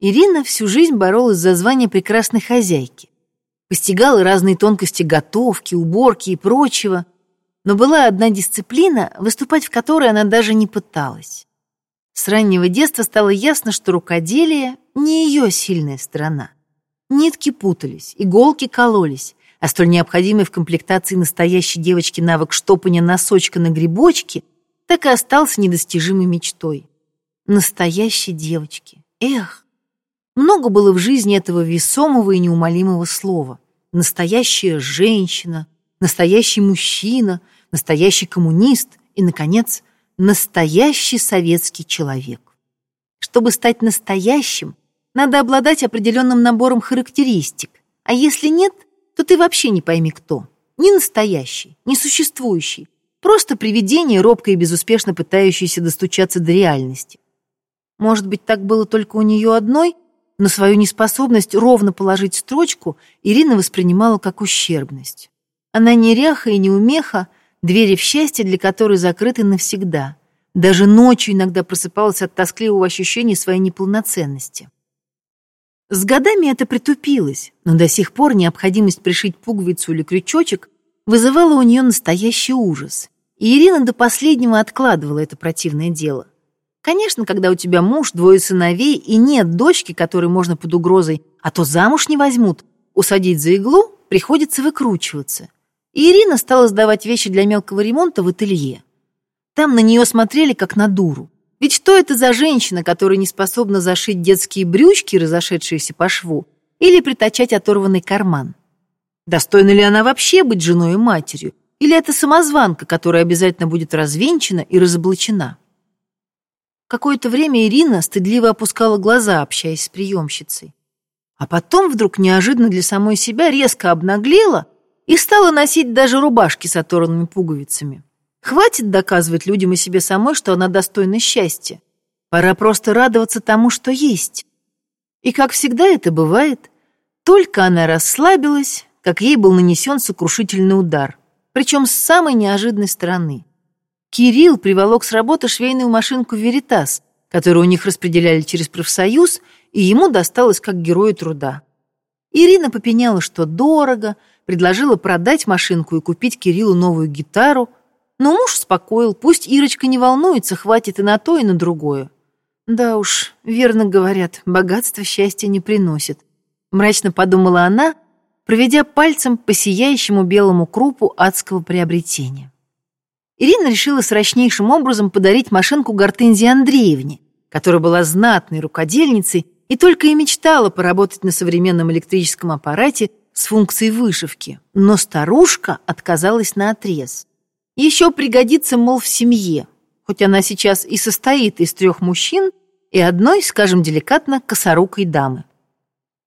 Ирина всю жизнь боролась за звание прекрасной хозяйки. Постигала разные тонкости готовки, уборки и прочего. Но была одна дисциплина, выступать в которой она даже не пыталась. С раннего детства стало ясно, что рукоделие не ее сильная сторона. Нитки путались, иголки кололись, а столь необходимый в комплектации настоящей девочки навык штопания носочка на грибочке так и остался недостижимой мечтой. Настоящей девочки. Эх! Много было в жизни этого весомого и неумолимого слова. Настоящая женщина, настоящий мужчина, настоящий коммунист и, наконец, настоящий советский человек. Чтобы стать настоящим, надо обладать определенным набором характеристик, а если нет, то ты вообще не пойми кто. Не настоящий, не существующий, просто привидение, робко и безуспешно пытающееся достучаться до реальности. Может быть, так было только у нее одной, но свою неспособность ровно положить строчку Ирина воспринимала как ущербность. Она неряха и неумеха, двери в счастье для которой закрыты навсегда. Даже ночью иногда просыпалась от тоскливого ощущения своей неполноценности. С годами это притупилось, но до сих пор необходимость пришить пуговицу или крючочек вызывала у нее настоящий ужас. И Ирина до последнего откладывала это противное дело. Конечно, когда у тебя муж, двое сыновей и нет дочки, которой можно под угрозой, а то замуж не возьмут, усадить за иглу, приходится выкручиваться и Ирина стала сдавать вещи для мелкого ремонта в ателье. Там на нее смотрели как на дуру. Ведь что это за женщина, которая не способна зашить детские брючки, разошедшиеся по шву, или притачать оторванный карман? Достойна ли она вообще быть женой и матерью? Или это самозванка, которая обязательно будет развенчана и разоблачена? Какое-то время Ирина стыдливо опускала глаза, общаясь с приемщицей. А потом вдруг неожиданно для самой себя резко обнаглела и стала носить даже рубашки с оторванными пуговицами. Хватит доказывать людям и себе самой, что она достойна счастья. Пора просто радоваться тому, что есть. И, как всегда это бывает, только она расслабилась, как ей был нанесен сокрушительный удар, причем с самой неожиданной стороны. Кирилл приволок с работы швейную машинку «Веритас», которую у них распределяли через профсоюз, и ему досталось как герою труда. Ирина попеняла, что дорого, предложила продать машинку и купить Кириллу новую гитару, но муж успокоил, пусть Ирочка не волнуется, хватит и на то, и на другое. Да уж, верно говорят, богатство счастья не приносит. Мрачно подумала она, проведя пальцем по сияющему белому крупу адского приобретения. Ирина решила срочнейшим образом подарить машинку Гортензии Андреевне, которая была знатной рукодельницей и только и мечтала поработать на современном электрическом аппарате с функцией вышивки, но старушка отказалась на отрез. Еще пригодится, мол, в семье, хоть она сейчас и состоит из трех мужчин и одной, скажем деликатно, косорукой дамы.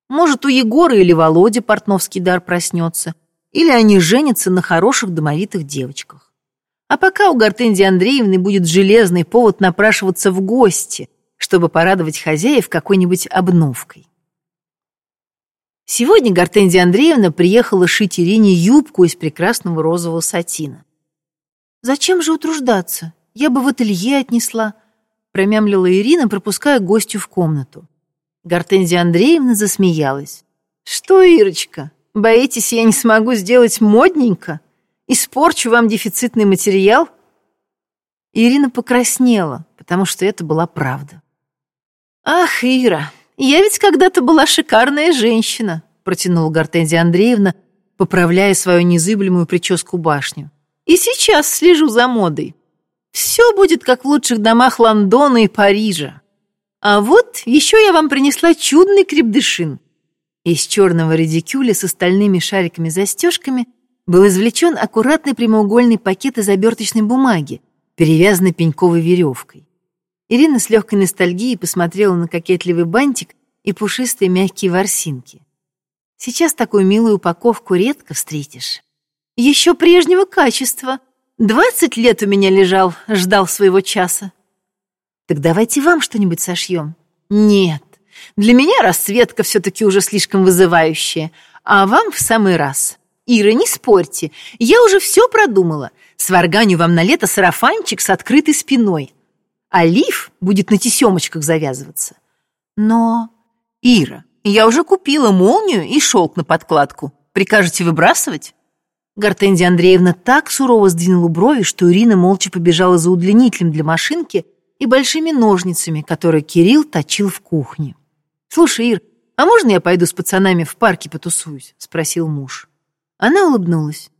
Может, у Егора или Володи портновский дар проснется, или они женятся на хороших домовитых девочках. А пока у Гортензии Андреевны будет железный повод напрашиваться в гости, чтобы порадовать хозяев какой-нибудь обновкой. Сегодня Гортензия Андреевна приехала шить Ирине юбку из прекрасного розового сатина. «Зачем же утруждаться? Я бы в ателье отнесла», промямлила Ирина, пропуская гостю в комнату. Гортензия Андреевна засмеялась. «Что, Ирочка, боитесь, я не смогу сделать модненько? Испорчу вам дефицитный материал?» Ирина покраснела, потому что это была правда. «Ах, Ира, я ведь когда-то была шикарная женщина», протянула Гортензия Андреевна, поправляя свою незыблемую прическу башню. «И сейчас слежу за модой. Все будет как в лучших домах Лондона и Парижа. А вот еще я вам принесла чудный крепдышин». Из черного редикюля с остальными шариками-застежками был извлечен аккуратный прямоугольный пакет из оберточной бумаги, перевязанный пеньковой веревкой. Ирина с легкой ностальгией посмотрела на кокетливый бантик и пушистые мягкие ворсинки. Сейчас такую милую упаковку редко встретишь. Еще прежнего качества. Двадцать лет у меня лежал, ждал своего часа. Так давайте вам что-нибудь сошьем. Нет, для меня расцветка все-таки уже слишком вызывающая, а вам в самый раз. Ира, не спорьте, я уже все продумала. Сварганю вам на лето сарафанчик с открытой спиной, а лиф будет на тесемочках завязываться. Но «Ира, я уже купила молнию и шелк на подкладку. Прикажете выбрасывать?» Гортензия Андреевна так сурово сдвинула брови, что Ирина молча побежала за удлинителем для машинки и большими ножницами, которые Кирилл точил в кухне. «Слушай, Ир, а можно я пойду с пацанами в парке потусуюсь?» — спросил муж. Она улыбнулась.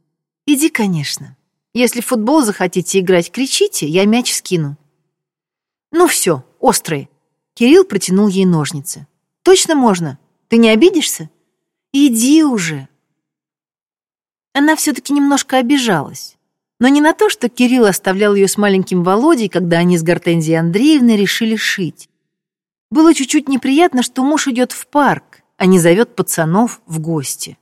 «Иди, конечно. Если в футбол захотите играть, кричите, я мяч скину». «Ну все, острые». Кирилл протянул ей ножницы. «Точно можно? Ты не обидишься?» «Иди уже», она все-таки немножко обижалась. Но не на то, что Кирилл оставлял ее с маленьким Володей, когда они с Гортензией Андреевной решили шить. Было чуть-чуть неприятно, что муж идет в парк, а не зовет пацанов в гости.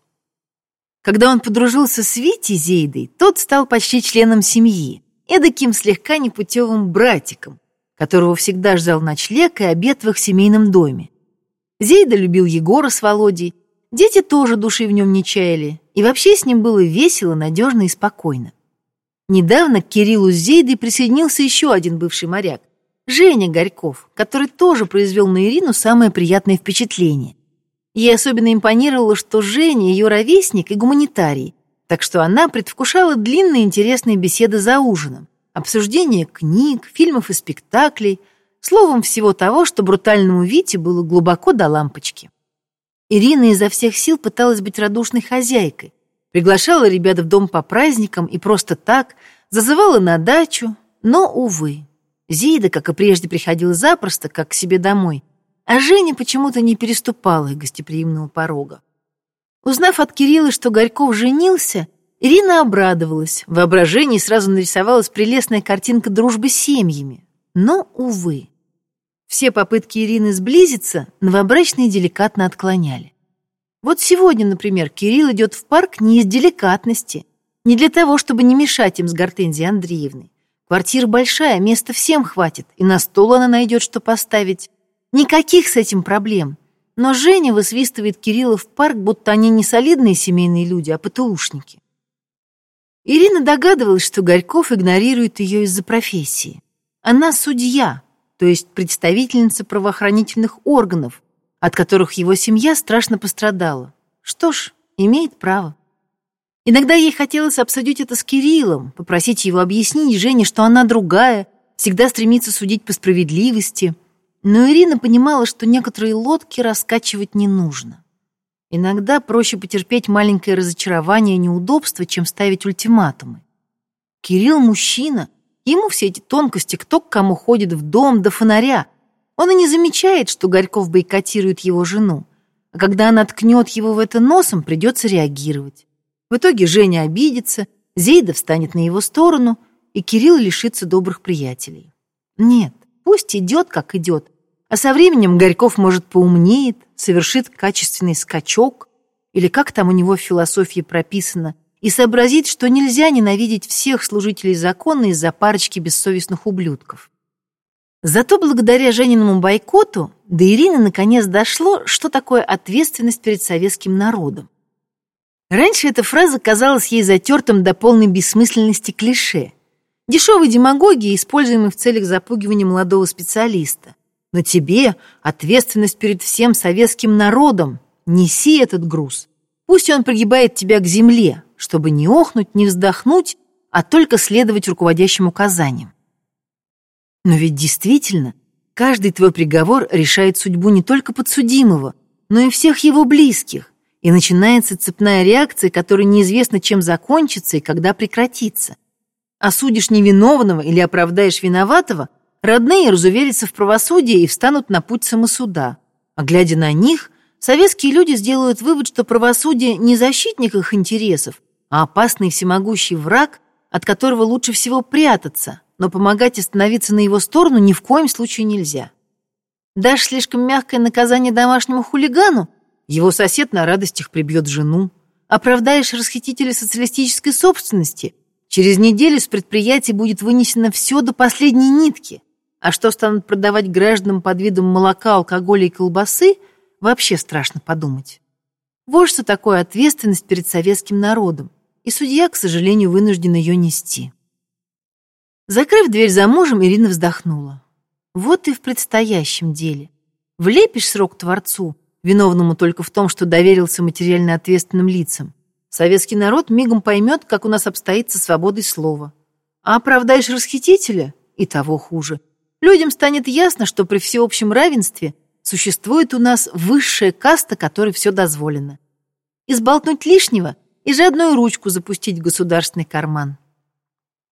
Когда он подружился с Витей Зейдой, тот стал почти членом семьи, эдаким слегка непутевым братиком, которого всегда ждал ночлег и обед в их семейном доме. Зейда любил Егора с Володей, дети тоже души в нем не чаяли, и вообще с ним было весело, надежно и спокойно. Недавно к Кириллу с Зейдой присоединился еще один бывший моряк, Женя Горьков, который тоже произвел на Ирину самое приятное впечатление. Ей особенно импонировало, что Женя ее ровесник и гуманитарий, так что она предвкушала длинные интересные беседы за ужином, обсуждение книг, фильмов и спектаклей, словом, всего того, что брутальному Вите было глубоко до лампочки. Ирина изо всех сил пыталась быть радушной хозяйкой, приглашала ребят в дом по праздникам и просто так, зазывала на дачу, но, увы, Зида, как и прежде, приходила запросто, как к себе домой, а Женя почему-то не переступала их гостеприимного порога. Узнав от Кирилла, что Горьков женился, Ирина обрадовалась. В воображении сразу нарисовалась прелестная картинка дружбы с семьями. Но, увы. Все попытки Ирины сблизиться новобрачные деликатно отклоняли. Вот сегодня, например, Кирилл идет в парк не из деликатности, не для того, чтобы не мешать им с Гортензией Андреевной. Квартира большая, места всем хватит, и на стол она найдет, что поставить. Никаких с этим проблем. Но Женя высвистывает Кирилла в парк, будто они не солидные семейные люди, а ПТУшники. Ирина догадывалась, что Горьков игнорирует ее из-за профессии. Она судья, то есть представительница правоохранительных органов, от которых его семья страшно пострадала. Что ж, имеет право. Иногда ей хотелось обсудить это с Кириллом, попросить его объяснить Жене, что она другая, всегда стремится судить по справедливости. Но Ирина понимала, что некоторые лодки раскачивать не нужно. Иногда проще потерпеть маленькое разочарование и неудобство, чем ставить ультиматумы. Кирилл мужчина — Ему все эти тонкости, кто к кому ходит в дом до фонаря. Он и не замечает, что Горьков бойкотирует его жену. А когда она ткнет его в это носом, придется реагировать. В итоге Женя обидится, Зейда встанет на его сторону, и Кирилл лишится добрых приятелей. Нет, пусть идет, как идет. А со временем Горьков, может, поумнеет, совершит качественный скачок, или как там у него в философии прописано, и сообразить, что нельзя ненавидеть всех служителей закона из-за парочки бессовестных ублюдков. Зато благодаря Жениному бойкоту до Ирины наконец дошло, что такое ответственность перед советским народом. Раньше эта фраза казалась ей затертым до полной бессмысленности клише, дешевой демагогией, используемой в целях запугивания молодого специалиста. Но тебе ответственность перед всем советским народом. Неси этот груз. Пусть он пригибает тебя к земле, чтобы не охнуть, не вздохнуть, а только следовать руководящим указаниям. Но ведь действительно, каждый твой приговор решает судьбу не только подсудимого, но и всех его близких, и начинается цепная реакция, которая неизвестно, чем закончится и когда прекратится. Осудишь невиновного или оправдаешь виноватого, родные разуверятся в правосудии и встанут на путь самосуда. А глядя на них, советские люди сделают вывод, что правосудие не защитник их интересов, а опасный всемогущий враг, от которого лучше всего прятаться, но помогать остановиться на его сторону ни в коем случае нельзя. Дашь слишком мягкое наказание домашнему хулигану, его сосед на радостях прибьет жену. Оправдаешь расхитителя социалистической собственности, через неделю с предприятия будет вынесено все до последней нитки. А что станут продавать гражданам под видом молока, алкоголя и колбасы, вообще страшно подумать. Вот что такое ответственность перед советским народом и судья, к сожалению, вынужден ее нести. Закрыв дверь за мужем, Ирина вздохнула. Вот и в предстоящем деле. Влепишь срок Творцу, виновному только в том, что доверился материально ответственным лицам. Советский народ мигом поймет, как у нас обстоит со свободой слова. А оправдаешь расхитителя – и того хуже. Людям станет ясно, что при всеобщем равенстве существует у нас высшая каста, которой все дозволено. Изболтнуть лишнего и жадную ручку запустить в государственный карман.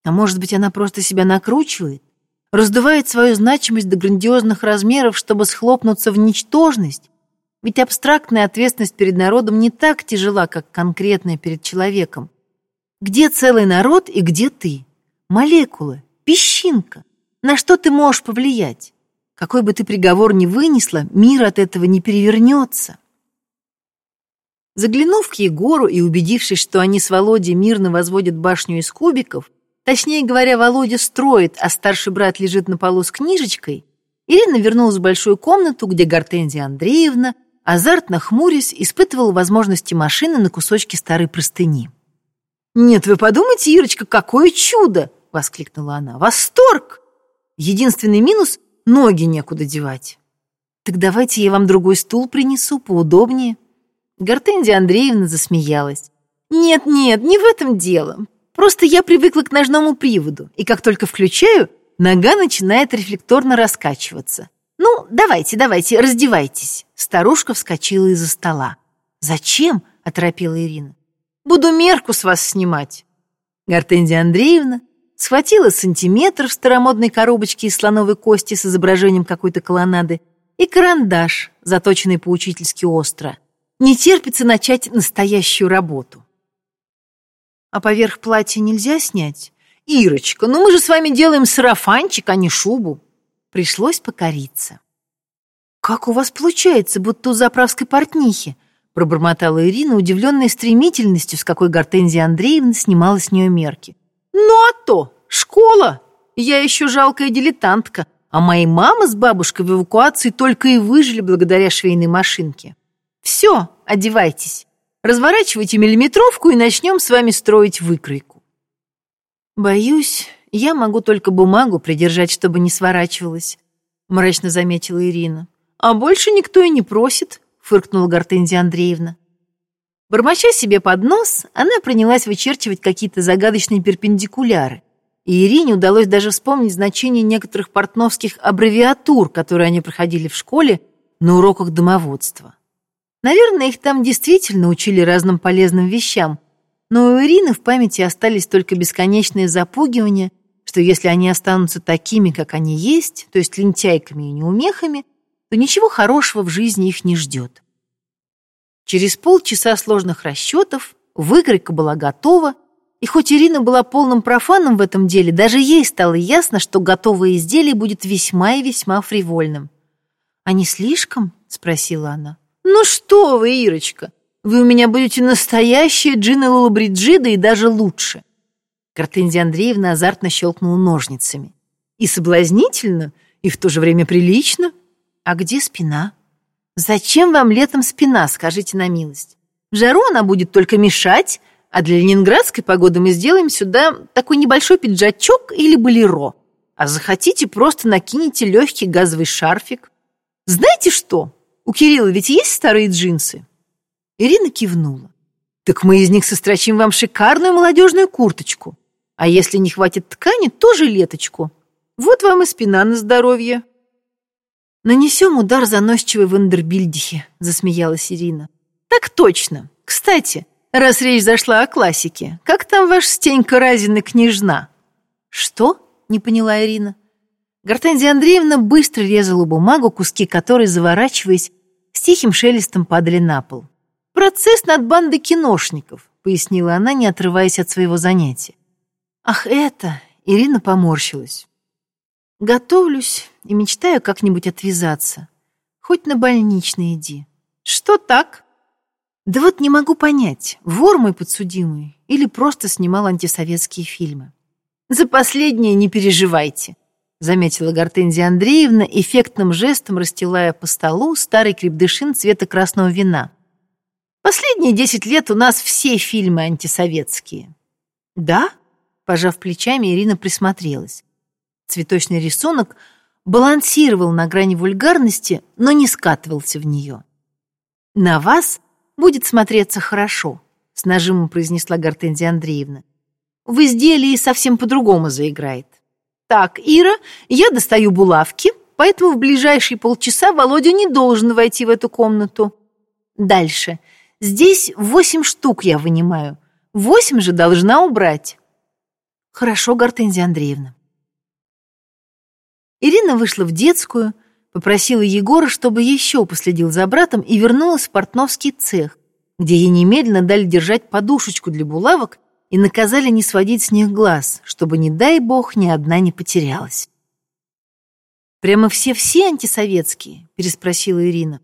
А может быть, она просто себя накручивает, раздувает свою значимость до грандиозных размеров, чтобы схлопнуться в ничтожность? Ведь абстрактная ответственность перед народом не так тяжела, как конкретная перед человеком. Где целый народ и где ты? Молекулы, песчинка. На что ты можешь повлиять? Какой бы ты приговор ни вынесла, мир от этого не перевернется. Заглянув к Егору и убедившись, что они с Володей мирно возводят башню из кубиков, точнее говоря, Володя строит, а старший брат лежит на полу с книжечкой, Ирина вернулась в большую комнату, где Гортензия Андреевна, азартно хмурясь, испытывала возможности машины на кусочке старой простыни. «Нет, вы подумайте, Ирочка, какое чудо!» — воскликнула она. «Восторг! Единственный минус — ноги некуда девать». «Так давайте я вам другой стул принесу, поудобнее». Гортензия Андреевна засмеялась. «Нет-нет, не в этом дело. Просто я привыкла к ножному приводу, и как только включаю, нога начинает рефлекторно раскачиваться. Ну, давайте, давайте, раздевайтесь». Старушка вскочила из-за стола. «Зачем?» — оторопела Ирина. «Буду мерку с вас снимать». Гортензия Андреевна схватила сантиметр в старомодной коробочке из слоновой кости с изображением какой-то колоннады и карандаш, заточенный поучительски остро — не терпится начать настоящую работу. А поверх платья нельзя снять? Ирочка, ну мы же с вами делаем сарафанчик, а не шубу. Пришлось покориться. Как у вас получается, будто у заправской портнихи? Пробормотала Ирина, удивленная стремительностью, с какой Гортензия Андреевна снимала с нее мерки. Ну а то, школа! Я еще жалкая дилетантка, а мои мама с бабушкой в эвакуации только и выжили благодаря швейной машинке. Все, одевайтесь. Разворачивайте миллиметровку и начнем с вами строить выкройку. Боюсь, я могу только бумагу придержать, чтобы не сворачивалась, мрачно заметила Ирина. А больше никто и не просит, фыркнула Гортензия Андреевна. Бормоча себе под нос, она принялась вычерчивать какие-то загадочные перпендикуляры. И Ирине удалось даже вспомнить значение некоторых портновских аббревиатур, которые они проходили в школе на уроках домоводства. Наверное, их там действительно учили разным полезным вещам, но у Ирины в памяти остались только бесконечные запугивания, что если они останутся такими, как они есть, то есть лентяйками и неумехами, то ничего хорошего в жизни их не ждет. Через полчаса сложных расчетов выкройка была готова, и хоть Ирина была полным профаном в этом деле, даже ей стало ясно, что готовое изделие будет весьма и весьма фривольным. «А не слишком?» — спросила она. «Ну что вы, Ирочка, вы у меня будете настоящая Джина Лолабриджида и даже лучше». Гортензия Андреевна азартно щелкнула ножницами. «И соблазнительно, и в то же время прилично. А где спина?» «Зачем вам летом спина, скажите на милость? В жару она будет только мешать, а для ленинградской погоды мы сделаем сюда такой небольшой пиджачок или болеро. А захотите, просто накинете легкий газовый шарфик. Знаете что? У Кирилла ведь есть старые джинсы?» Ирина кивнула. «Так мы из них сострочим вам шикарную молодежную курточку. А если не хватит ткани, то жилеточку. Вот вам и спина на здоровье». «Нанесем удар заносчивой Вандербильдихе», — засмеялась Ирина. «Так точно. Кстати, раз речь зашла о классике, как там ваш Стенька Разина княжна?» «Что?» — не поняла Ирина. Гортензия Андреевна быстро резала бумагу, куски которой, заворачиваясь, с тихим шелестом падали на пол. «Процесс над бандой киношников», — пояснила она, не отрываясь от своего занятия. «Ах, это...» — Ирина поморщилась. «Готовлюсь и мечтаю как-нибудь отвязаться. Хоть на больничный иди». «Что так?» «Да вот не могу понять, вор мой подсудимый или просто снимал антисоветские фильмы». «За последнее не переживайте», заметила Гортензия Андреевна, эффектным жестом расстилая по столу старый крепдышин цвета красного вина. Последние десять лет у нас все фильмы антисоветские. Да? Пожав плечами, Ирина присмотрелась. Цветочный рисунок балансировал на грани вульгарности, но не скатывался в нее. На вас будет смотреться хорошо, с нажимом произнесла Гортензия Андреевна. В изделии совсем по-другому заиграет. Так, Ира, я достаю булавки, поэтому в ближайшие полчаса Володя не должен войти в эту комнату. Дальше. Здесь восемь штук я вынимаю. Восемь же должна убрать. Хорошо, Гортензия Андреевна. Ирина вышла в детскую, попросила Егора, чтобы еще последил за братом и вернулась в портновский цех, где ей немедленно дали держать подушечку для булавок и наказали не сводить с них глаз, чтобы, не дай бог, ни одна не потерялась. «Прямо все-все антисоветские?» — переспросила Ирина.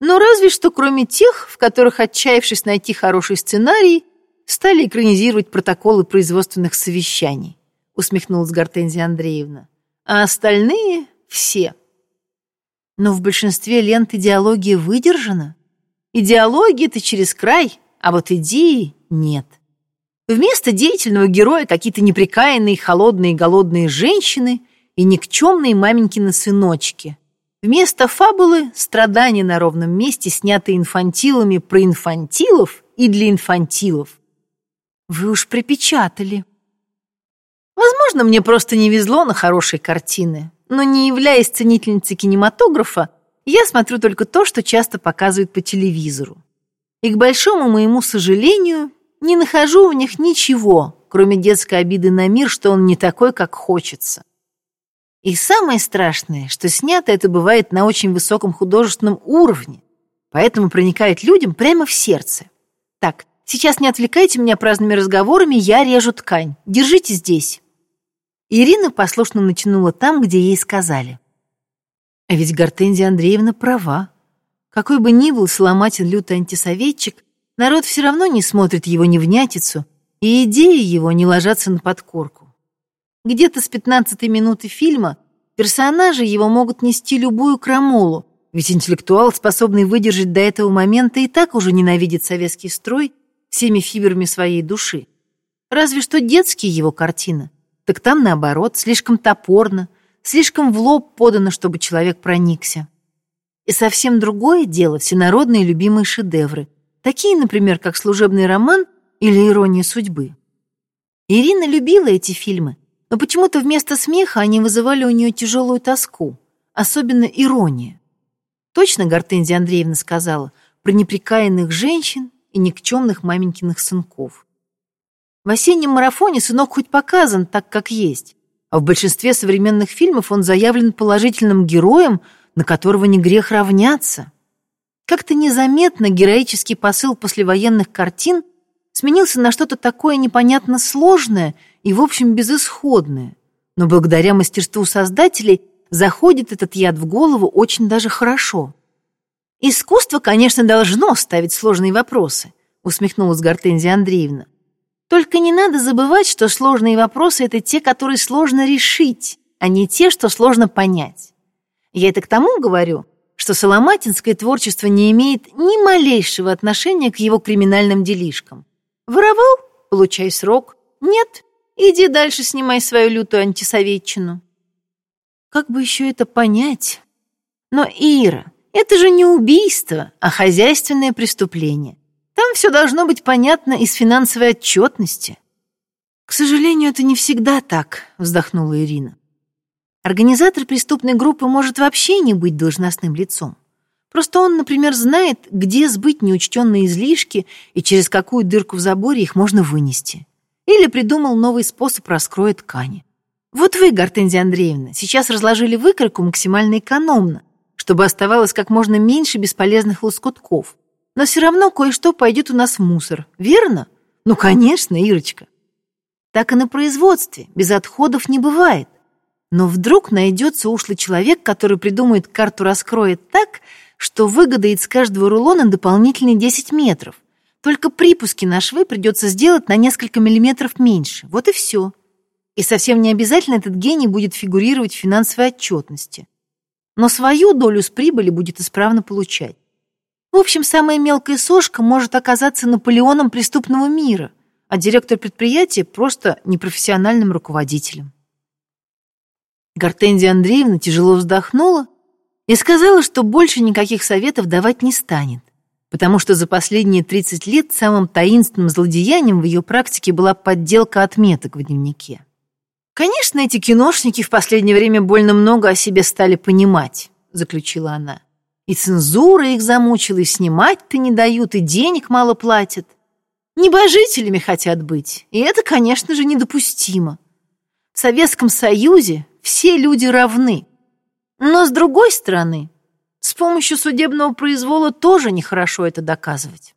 «Ну, разве что кроме тех, в которых, отчаявшись найти хороший сценарий, стали экранизировать протоколы производственных совещаний», — усмехнулась Гортензия Андреевна. «А остальные — все». Но в большинстве лент идеология выдержана. Идеология-то через край, а вот идеи нет. Вместо деятельного героя какие-то неприкаянные, холодные, голодные женщины и никчемные маменькины сыночки. Вместо фабулы — страдания на ровном месте, снятые инфантилами про инфантилов и для инфантилов. Вы уж припечатали. Возможно, мне просто не везло на хорошие картины но не являясь ценительницей кинематографа, я смотрю только то, что часто показывают по телевизору. И, к большому моему сожалению, не нахожу в них ничего, кроме детской обиды на мир, что он не такой, как хочется. И самое страшное, что снято это бывает на очень высоком художественном уровне, поэтому проникает людям прямо в сердце. Так, сейчас не отвлекайте меня праздными разговорами, я режу ткань. Держите здесь. Ирина послушно натянула там, где ей сказали. А ведь Гортензия Андреевна права. Какой бы ни был Соломатин лютый антисоветчик, народ все равно не смотрит его невнятицу, и идеи его не ложатся на подкорку. Где-то с пятнадцатой минуты фильма персонажи его могут нести любую крамолу, ведь интеллектуал, способный выдержать до этого момента, и так уже ненавидит советский строй всеми фибрами своей души. Разве что детские его картины так там, наоборот, слишком топорно, слишком в лоб подано, чтобы человек проникся. И совсем другое дело всенародные любимые шедевры, такие, например, как «Служебный роман» или «Ирония судьбы». Ирина любила эти фильмы, но почему-то вместо смеха они вызывали у нее тяжелую тоску, особенно ирония. Точно Гортензия Андреевна сказала про неприкаянных женщин и никчемных маменькиных сынков. В осеннем марафоне сынок хоть показан так, как есть, а в большинстве современных фильмов он заявлен положительным героем, на которого не грех равняться. Как-то незаметно героический посыл послевоенных картин сменился на что-то такое непонятно сложное и, в общем, безысходное. Но благодаря мастерству создателей заходит этот яд в голову очень даже хорошо. «Искусство, конечно, должно ставить сложные вопросы», усмехнулась Гортензия Андреевна. Только не надо забывать, что сложные вопросы — это те, которые сложно решить, а не те, что сложно понять. Я это к тому говорю, что соломатинское творчество не имеет ни малейшего отношения к его криминальным делишкам. Воровал — получай срок. Нет — иди дальше снимай свою лютую антисоветчину. Как бы еще это понять? Но, Ира, это же не убийство, а хозяйственное преступление. Там все должно быть понятно из финансовой отчетности. К сожалению, это не всегда так, вздохнула Ирина. Организатор преступной группы может вообще не быть должностным лицом. Просто он, например, знает, где сбыть неучтенные излишки и через какую дырку в заборе их можно вынести. Или придумал новый способ раскроя ткани. Вот вы, Гортензия Андреевна, сейчас разложили выкройку максимально экономно, чтобы оставалось как можно меньше бесполезных лоскутков – но все равно кое-что пойдет у нас в мусор, верно? Ну, конечно, Ирочка. Так и на производстве, без отходов не бывает. Но вдруг найдется ушлый человек, который придумает карту раскроет так, что выгодает с каждого рулона дополнительные 10 метров. Только припуски на швы придется сделать на несколько миллиметров меньше. Вот и все. И совсем не обязательно этот гений будет фигурировать в финансовой отчетности. Но свою долю с прибыли будет исправно получать. В общем, самая мелкая сошка может оказаться Наполеоном преступного мира, а директор предприятия просто непрофессиональным руководителем. Гортензия Андреевна тяжело вздохнула и сказала, что больше никаких советов давать не станет, потому что за последние 30 лет самым таинственным злодеянием в ее практике была подделка отметок в дневнике. «Конечно, эти киношники в последнее время больно много о себе стали понимать», — заключила она. «И цензура их замучила, и снимать-то не дают, и денег мало платят. Небожителями хотят быть, и это, конечно же, недопустимо. В Советском Союзе все люди равны. Но, с другой стороны, с помощью судебного произвола тоже нехорошо это доказывать.